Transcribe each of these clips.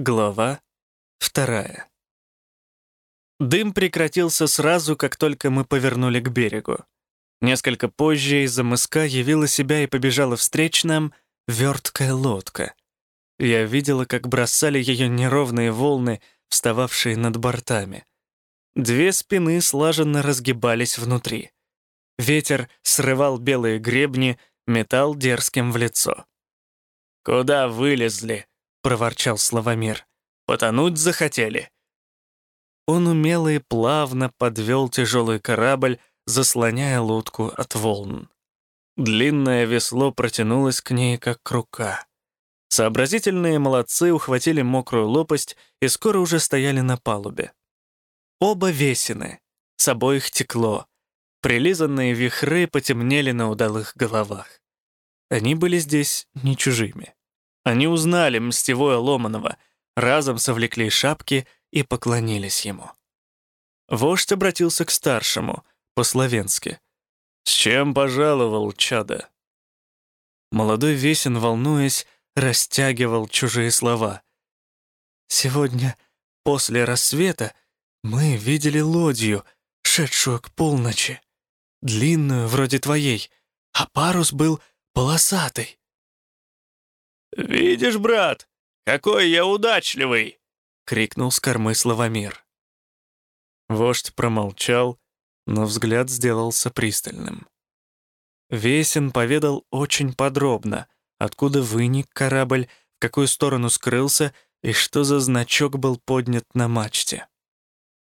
Глава вторая. Дым прекратился сразу, как только мы повернули к берегу. Несколько позже из-за мыска явила себя и побежала встреч нам верткая лодка. Я видела, как бросали ее неровные волны, встававшие над бортами. Две спины слаженно разгибались внутри. Ветер срывал белые гребни, метал дерзким в лицо. «Куда вылезли?» — проворчал Славомир. «Потонуть захотели?» Он умело и плавно подвел тяжелый корабль, заслоняя лодку от волн. Длинное весло протянулось к ней, как рука. Сообразительные молодцы ухватили мокрую лопасть и скоро уже стояли на палубе. Оба весины, с обоих текло. Прилизанные вихры потемнели на удалых головах. Они были здесь не чужими. Они узнали мстевое Ломанова, разом совлекли шапки и поклонились ему. Вождь обратился к старшему, по-словенски. «С чем пожаловал, чада?» Молодой Весен, волнуясь, растягивал чужие слова. «Сегодня, после рассвета, мы видели лодью, шедшую к полночи, длинную, вроде твоей, а парус был полосатый. «Видишь, брат, какой я удачливый!» — крикнул с кормы Славомир. Вождь промолчал, но взгляд сделался пристальным. Весен поведал очень подробно, откуда выник корабль, в какую сторону скрылся и что за значок был поднят на мачте.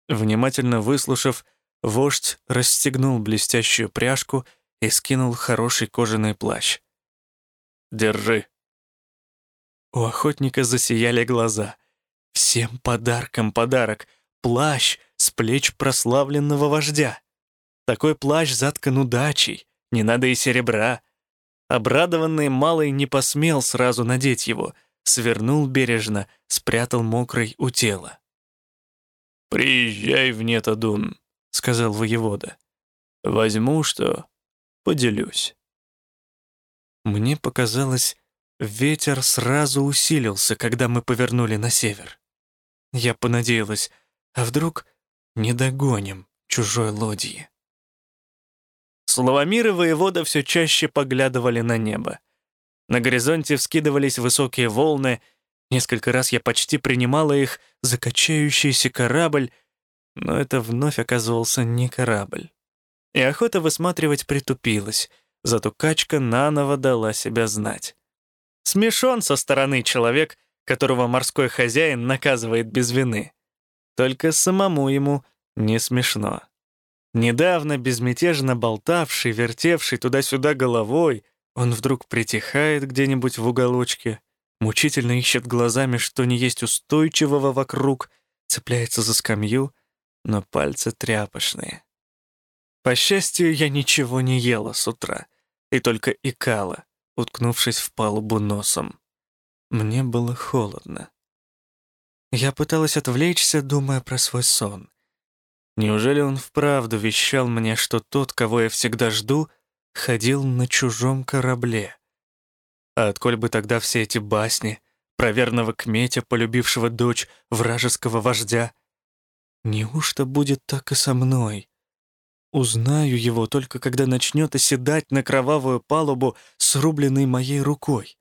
Внимательно выслушав, вождь расстегнул блестящую пряжку и скинул хороший кожаный плащ. «Держи», у охотника засияли глаза. Всем подарком подарок. Плащ с плеч прославленного вождя. Такой плащ заткан удачей, не надо и серебра. Обрадованный малый не посмел сразу надеть его, свернул бережно, спрятал мокрый у тела. «Приезжай в Нетадун», — сказал воевода. «Возьму что, поделюсь». Мне показалось, Ветер сразу усилился, когда мы повернули на север. Я понадеялась, а вдруг не догоним чужой лодьи. Славомир и воевода все чаще поглядывали на небо. На горизонте вскидывались высокие волны, несколько раз я почти принимала их за качающийся корабль, но это вновь оказывался не корабль. И охота высматривать притупилась, зато качка наново дала себя знать. Смешон со стороны человек, которого морской хозяин наказывает без вины. Только самому ему не смешно. Недавно безмятежно болтавший, вертевший туда-сюда головой, он вдруг притихает где-нибудь в уголочке, мучительно ищет глазами, что не есть устойчивого вокруг, цепляется за скамью, но пальцы тряпочные. По счастью, я ничего не ела с утра и только икала, уткнувшись в палубу носом. Мне было холодно. Я пыталась отвлечься, думая про свой сон. Неужели он вправду вещал мне, что тот, кого я всегда жду, ходил на чужом корабле? А отколь бы тогда все эти басни про верного кметя, полюбившего дочь вражеского вождя? Неужто будет так и со мной? Узнаю его только когда начнет оседать на кровавую палубу, срубленной моей рукой.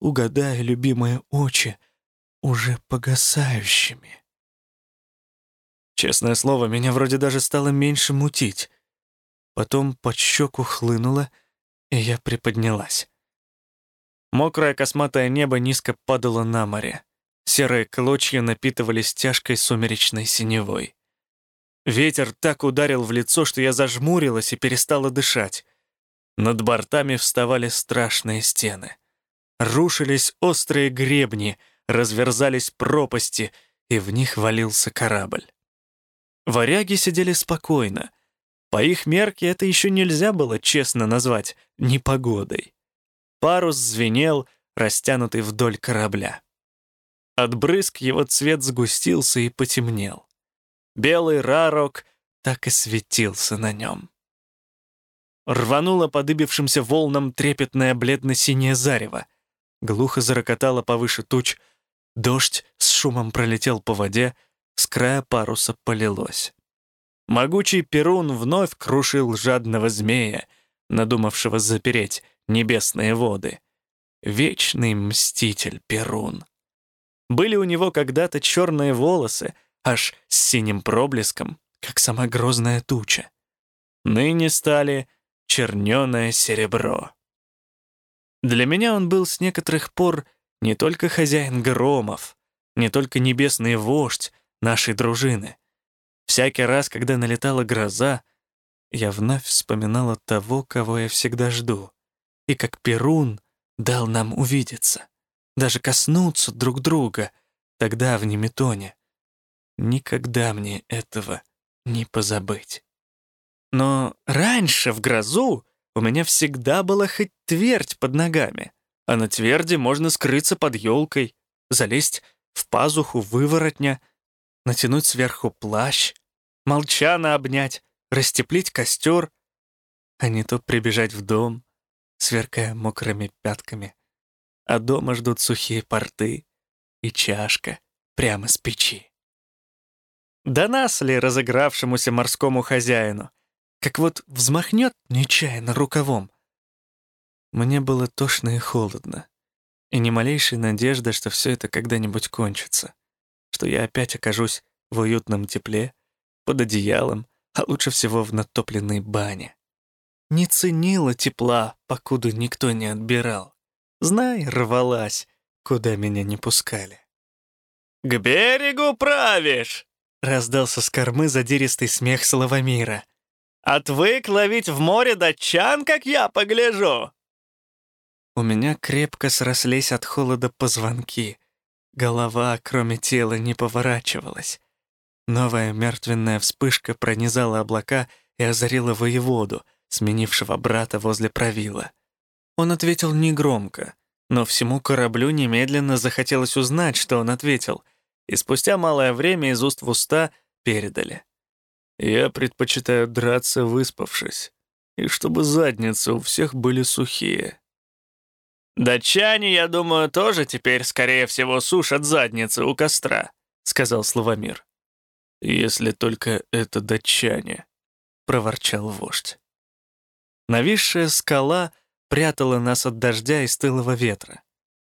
Угадая, любимые очи, уже погасающими. Честное слово, меня вроде даже стало меньше мутить. Потом под щеку хлынуло, и я приподнялась. Мокрое косматое небо низко падало на море. Серые клочья напитывались тяжкой сумеречной синевой. Ветер так ударил в лицо, что я зажмурилась и перестала дышать. Над бортами вставали страшные стены. Рушились острые гребни, разверзались пропасти, и в них валился корабль. Варяги сидели спокойно. По их мерке это еще нельзя было честно назвать непогодой. Парус звенел, растянутый вдоль корабля. От брызг его цвет сгустился и потемнел. Белый рарок так и светился на нем. Рвануло подыбившимся волнам трепетное бледно-синее зарево. Глухо зарокотало повыше туч. Дождь с шумом пролетел по воде, с края паруса полилось. Могучий Перун вновь крушил жадного змея, надумавшего запереть небесные воды. Вечный мститель Перун. Были у него когда-то черные волосы, аж с синим проблеском, как сама грозная туча. Ныне стали черненое серебро. Для меня он был с некоторых пор не только хозяин громов, не только небесный вождь нашей дружины. Всякий раз, когда налетала гроза, я вновь вспоминала того, кого я всегда жду, и как Перун дал нам увидеться, даже коснуться друг друга, тогда в Неметоне. Никогда мне этого не позабыть. Но раньше, в грозу, у меня всегда была хоть твердь под ногами, а на тверди можно скрыться под елкой, залезть в пазуху выворотня, натянуть сверху плащ, молчана обнять, растеплить костер, а не то прибежать в дом, сверкая мокрыми пятками. А дома ждут сухие порты и чашка прямо с печи. Да нас ли разыгравшемуся морскому хозяину? Как вот взмахнет нечаянно рукавом. Мне было тошно и холодно. И ни малейшей надежды, что все это когда-нибудь кончится. Что я опять окажусь в уютном тепле, под одеялом, а лучше всего в натопленной бане. Не ценила тепла, покуда никто не отбирал. Знай, рвалась, куда меня не пускали. «К берегу правишь!» Раздался с кормы задиристый смех Соловомира. «Отвык ловить в море датчан, как я погляжу!» У меня крепко срослись от холода позвонки. Голова, кроме тела, не поворачивалась. Новая мертвенная вспышка пронизала облака и озарила воеводу, сменившего брата возле правила. Он ответил негромко, но всему кораблю немедленно захотелось узнать, что он ответил — и спустя малое время из уст в уста передали. «Я предпочитаю драться, выспавшись, и чтобы задницы у всех были сухие». «Датчане, я думаю, тоже теперь, скорее всего, сушат задницы у костра», — сказал Славомир. «Если только это датчане», — проворчал вождь. Нависшая скала прятала нас от дождя и стылого ветра,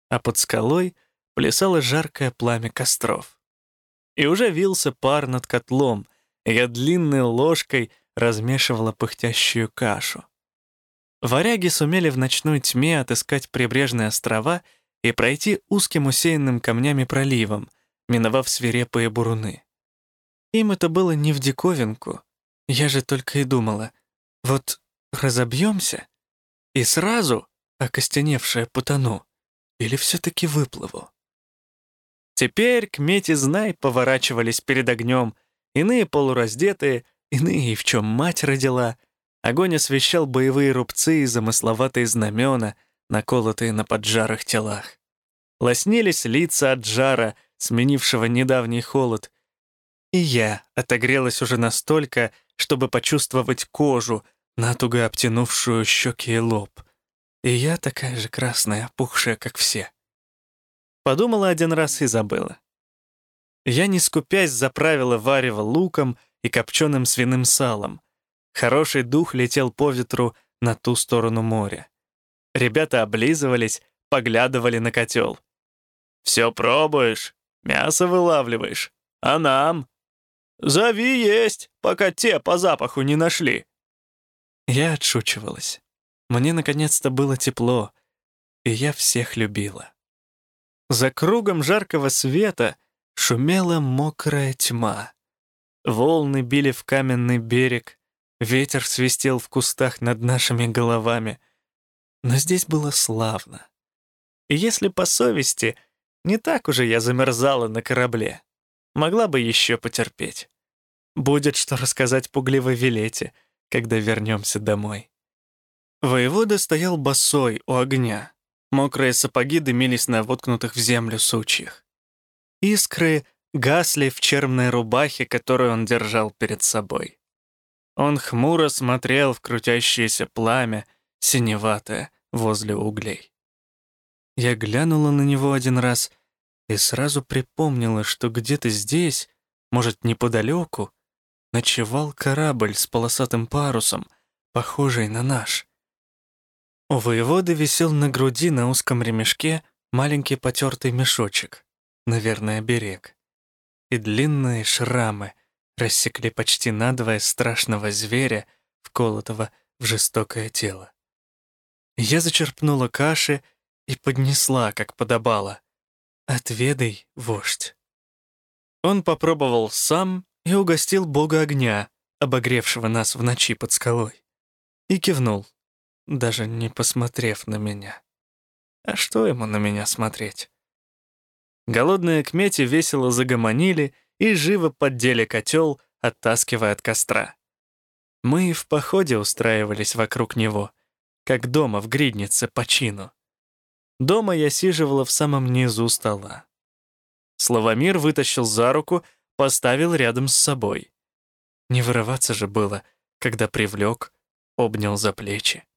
а под скалой — плясало жаркое пламя костров. И уже вился пар над котлом, я длинной ложкой размешивала пыхтящую кашу. Варяги сумели в ночной тьме отыскать прибрежные острова и пройти узким усеянным камнями проливом, миновав свирепые буруны. Им это было не в диковинку. Я же только и думала, вот разобьемся и сразу, окостеневшая потону, или все-таки выплыву. Теперь к мете знай поворачивались перед огнем, иные полураздетые, иные и в чем мать родила. Огонь освещал боевые рубцы и замысловатые знамена, наколотые на поджарых телах. Лоснились лица от жара, сменившего недавний холод. И я отогрелась уже настолько, чтобы почувствовать кожу, натуго обтянувшую щеки и лоб. И я такая же красная, опухшая, как все. Подумала один раз и забыла. Я, не скупясь, заправила варево луком и копченым свиным салом. Хороший дух летел по ветру на ту сторону моря. Ребята облизывались, поглядывали на котел. «Все пробуешь, мясо вылавливаешь. А нам? Зови есть, пока те по запаху не нашли». Я отшучивалась. Мне наконец-то было тепло, и я всех любила. За кругом жаркого света шумела мокрая тьма. Волны били в каменный берег, ветер свистел в кустах над нашими головами. Но здесь было славно. И если по совести, не так уже я замерзала на корабле. Могла бы еще потерпеть. Будет что рассказать пугливой Вилете, когда вернемся домой. Воевода стоял босой у огня. Мокрые сапоги дымились на воткнутых в землю сучьях. Искры гасли в черной рубахе, которую он держал перед собой. Он хмуро смотрел в крутящееся пламя, синеватое, возле углей. Я глянула на него один раз и сразу припомнила, что где-то здесь, может, неподалеку, ночевал корабль с полосатым парусом, похожий на наш. У воеводы висел на груди на узком ремешке маленький потертый мешочек, наверное, берег. И длинные шрамы рассекли почти надвое страшного зверя, вколотого в жестокое тело. Я зачерпнула каши и поднесла, как подобало. «Отведай, вождь». Он попробовал сам и угостил бога огня, обогревшего нас в ночи под скалой. И кивнул, даже не посмотрев на меня. А что ему на меня смотреть? Голодные кмети весело загомонили и живо поддели котел, оттаскивая от костра. Мы в походе устраивались вокруг него, как дома в гриднице по чину. Дома я сиживала в самом низу стола. Славомир вытащил за руку, поставил рядом с собой. Не вырываться же было, когда привлек, обнял за плечи.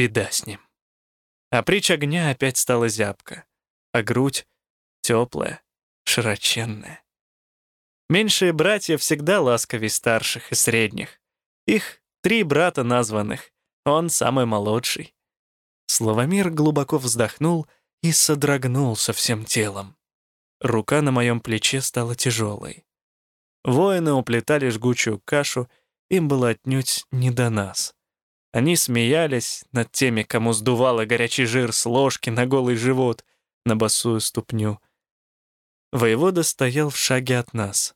Беда с ним. А притч огня опять стала зябка, а грудь теплая, широченная. Меньшие братья всегда ласковей старших и средних. Их три брата названных, он самый молодший. Словомир глубоко вздохнул и содрогнулся всем телом. Рука на моем плече стала тяжелой. Воины уплетали жгучую кашу, им было отнюдь не до нас. Они смеялись над теми, кому сдувало горячий жир с ложки на голый живот, на босую ступню. Воевода стоял в шаге от нас.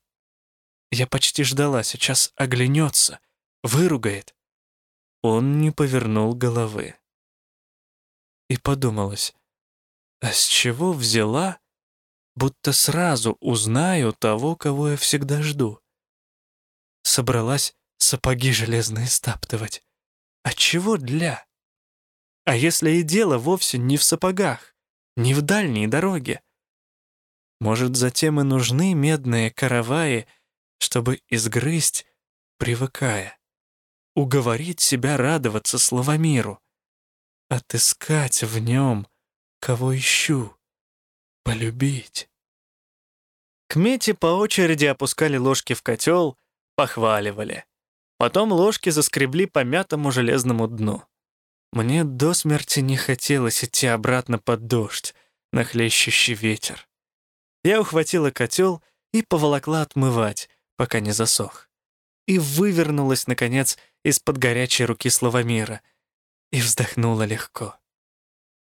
Я почти ждала, сейчас оглянется, выругает. Он не повернул головы и подумалось, а с чего взяла, будто сразу узнаю того, кого я всегда жду? Собралась сапоги железные стаптывать. А чего для? А если и дело вовсе не в сапогах, не в дальней дороге? Может, затем и нужны медные караваи, чтобы изгрызть, привыкая, уговорить себя радоваться словомиру, отыскать в нем, кого ищу, полюбить. К мете по очереди опускали ложки в котел, похваливали. Потом ложки заскребли по мятому железному дну. Мне до смерти не хотелось идти обратно под дождь, на хлещущий ветер. Я ухватила котел и поволокла отмывать, пока не засох. И вывернулась, наконец, из-под горячей руки Славомира — и вздохнула легко.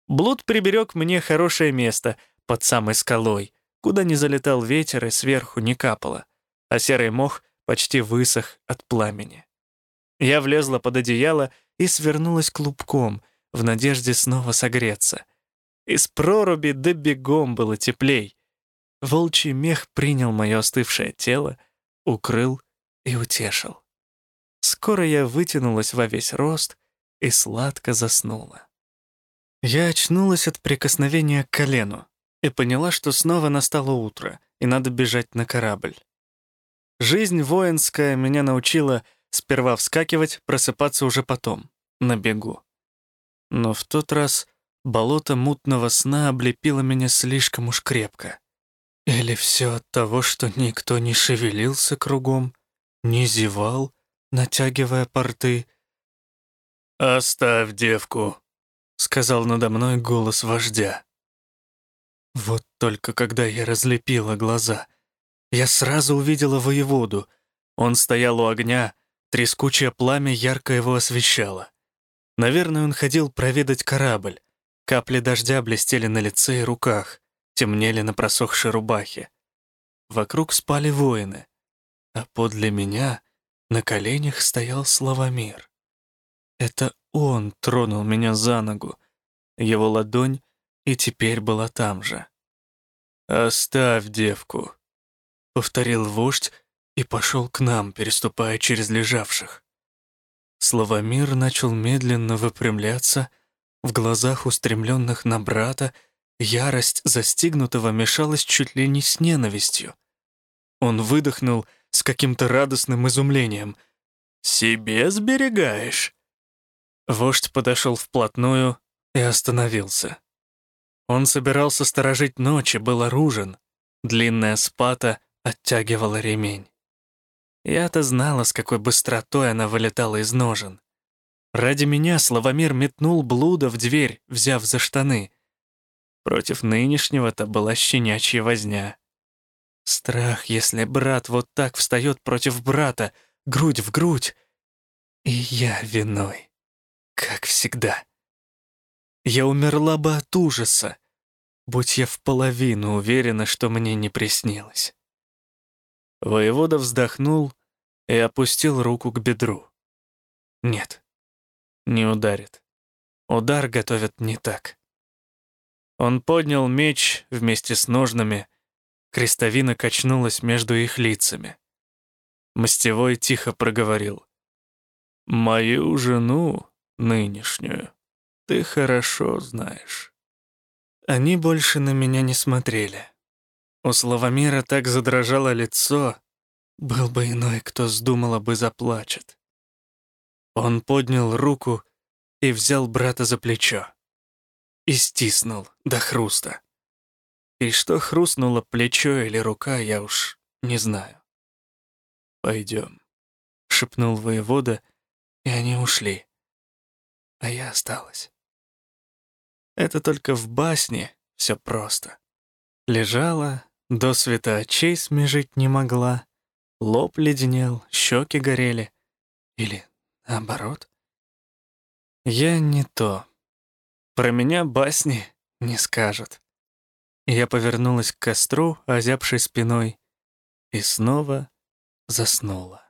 Блуд приберег мне хорошее место под самой скалой, куда не залетал ветер и сверху не капало, а серый мох почти высох от пламени. Я влезла под одеяло и свернулась клубком, в надежде снова согреться. Из проруби до бегом было теплей. Волчий мех принял мое остывшее тело, укрыл и утешил. Скоро я вытянулась во весь рост и сладко заснула. Я очнулась от прикосновения к колену и поняла, что снова настало утро, и надо бежать на корабль. Жизнь воинская меня научила сперва вскакивать, просыпаться уже потом, на бегу. Но в тот раз болото мутного сна облепило меня слишком уж крепко. Или все от того, что никто не шевелился кругом, не зевал, натягивая порты, «Оставь девку», — сказал надо мной голос вождя. Вот только когда я разлепила глаза, я сразу увидела воеводу. Он стоял у огня, трескучее пламя ярко его освещало. Наверное, он ходил проведать корабль. Капли дождя блестели на лице и руках, темнели на просохшей рубахе. Вокруг спали воины, а подле меня на коленях стоял Славомир. Это он тронул меня за ногу. Его ладонь и теперь была там же. «Оставь девку», — повторил вождь и пошел к нам, переступая через лежавших. Славомир начал медленно выпрямляться, в глазах устремленных на брата ярость застигнутого мешалась чуть ли не с ненавистью. Он выдохнул с каким-то радостным изумлением. «Себе сберегаешь?» Вождь подошел вплотную и остановился. Он собирался сторожить ночи, был оружен. Длинная спата оттягивала ремень. Я-то знала, с какой быстротой она вылетала из ножен. Ради меня Славомир метнул блуда в дверь, взяв за штаны. Против нынешнего-то была щенячья возня. Страх, если брат вот так встает против брата, грудь в грудь. И я виной, как всегда. Я умерла бы от ужаса, будь я в половину уверена, что мне не приснилось. Воевода вздохнул и опустил руку к бедру. Нет, не ударит. Удар готовят не так. Он поднял меч вместе с ножнами, крестовина качнулась между их лицами. Мостевой тихо проговорил. «Мою жену, нынешнюю, ты хорошо знаешь». Они больше на меня не смотрели. У Славомира так задрожало лицо, был бы иной, кто сдумала бы заплачет. Он поднял руку и взял брата за плечо. И стиснул до хруста. И что хрустнуло плечо или рука, я уж не знаю. «Пойдем», — шепнул воевода, и они ушли. А я осталась. Это только в басне все просто. Лежала, до света очей смежить не могла, лоб леденел, щеки горели. Или Наоборот. Я не то. Про меня басни не скажут. Я повернулась к костру, озябшей спиной, и снова заснула.